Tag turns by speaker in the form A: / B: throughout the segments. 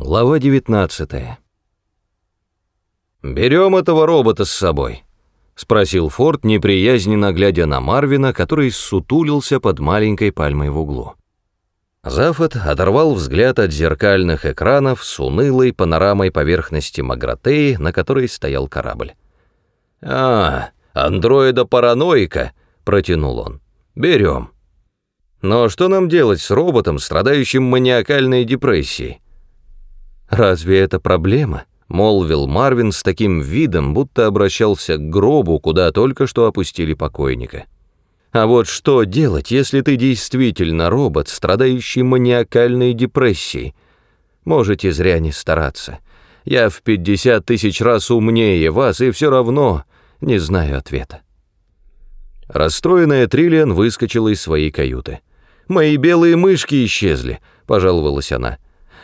A: Глава 19 «Берем этого робота с собой», — спросил Форд, неприязненно глядя на Марвина, который сутулился под маленькой пальмой в углу. Зафот оторвал взгляд от зеркальных экранов с унылой панорамой поверхности Магратеи, на которой стоял корабль. «А, андроида-параноика», — протянул он. «Берем». «Но что нам делать с роботом, страдающим маниакальной депрессией?» «Разве это проблема?» — молвил Марвин с таким видом, будто обращался к гробу, куда только что опустили покойника. «А вот что делать, если ты действительно робот, страдающий маниакальной депрессией? Можете зря не стараться. Я в пятьдесят тысяч раз умнее вас и все равно не знаю ответа». Расстроенная Триллиан выскочила из своей каюты. «Мои белые мышки исчезли», — пожаловалась она.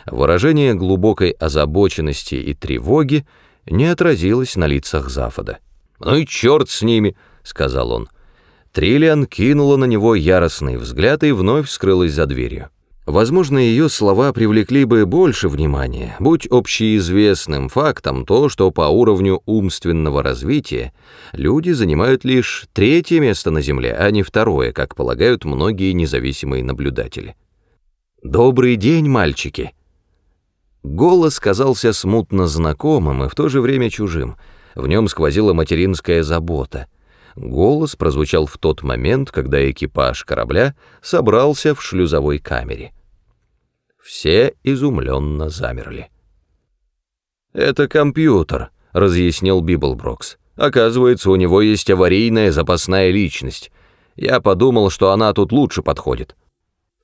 A: Выражение глубокой озабоченности и тревоги не отразилось на лицах Зафода. «Ну и черт с ними», — сказал он. Триллиан кинула на него яростный взгляд и вновь скрылась за дверью. Возможно, ее слова привлекли бы больше внимания, будь общеизвестным фактом то, что по уровню умственного развития люди занимают лишь третье место на Земле, а не второе, как полагают многие независимые наблюдатели. «Добрый день, мальчики!» Голос казался смутно знакомым и в то же время чужим. В нем сквозила материнская забота. Голос прозвучал в тот момент, когда экипаж корабля собрался в шлюзовой камере. Все изумленно замерли. «Это компьютер», — разъяснил Библброкс. «Оказывается, у него есть аварийная запасная личность. Я подумал, что она тут лучше подходит».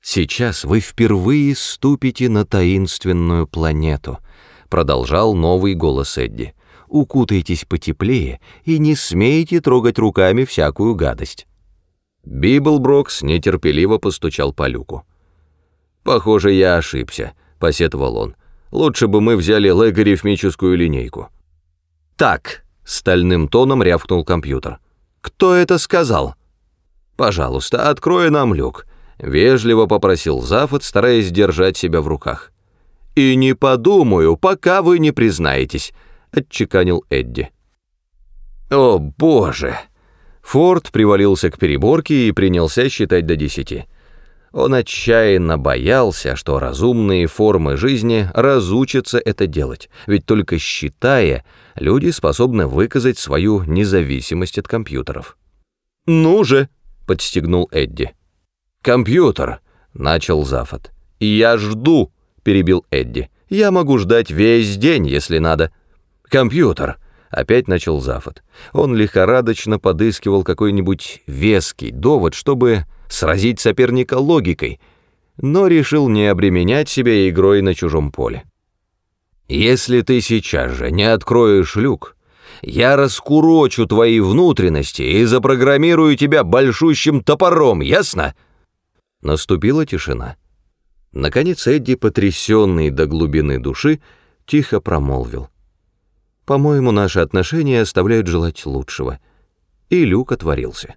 A: «Сейчас вы впервые ступите на таинственную планету», — продолжал новый голос Эдди. «Укутайтесь потеплее и не смейте трогать руками всякую гадость». Библброкс нетерпеливо постучал по люку. «Похоже, я ошибся», — посетовал он. «Лучше бы мы взяли логарифмическую линейку». «Так», — стальным тоном рявкнул компьютер. «Кто это сказал?» «Пожалуйста, открой нам люк», Вежливо попросил Зафот, стараясь держать себя в руках. «И не подумаю, пока вы не признаетесь», — отчеканил Эдди. «О, боже!» Форд привалился к переборке и принялся считать до десяти. Он отчаянно боялся, что разумные формы жизни разучатся это делать, ведь только считая, люди способны выказать свою независимость от компьютеров. «Ну же!» — подстегнул Эдди. «Компьютер», — начал Зафот. «Я жду», — перебил Эдди. «Я могу ждать весь день, если надо». «Компьютер», — опять начал Зафот. Он лихорадочно подыскивал какой-нибудь веский довод, чтобы сразить соперника логикой, но решил не обременять себя игрой на чужом поле. «Если ты сейчас же не откроешь люк, я раскурочу твои внутренности и запрограммирую тебя большущим топором, ясно?» Наступила тишина. Наконец Эдди, потрясенный до глубины души, тихо промолвил. «По-моему, наши отношения оставляют желать лучшего». И люк отворился.